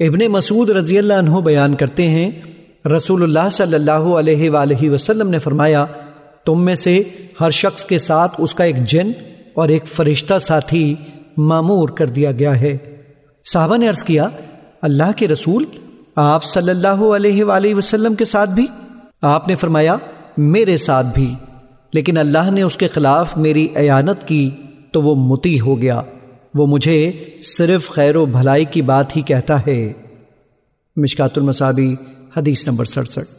ابن مسعود رضی اللہ عنہ بیان کرتے ہیں، رسول اللہ صلی اللہ علیہ وآلہ وسلم نے فرمایا، تم میں سے ہر شخص کے ساتھ اس کا ایک جن اور ایک فرشتہ ساتھی معمور کر دیا گیا ہے۔ صحابہ نے عرض کیا، اللہ کے رسول، آپ صلی اللہ علیہ وآلہ وسلم کے ساتھ بھی؟ آپ نے فرمایا، میرے ساتھ بھی۔ لیکن اللہ نے اس کے خلاف میری ایانت کی تو وہ متی ہو گیا۔ وہ مجھے صرف خیر و بھلائی کی بات ہی کہتا ہے۔ مشکات المصابی، حدیث نمبر سڑسٹھ۔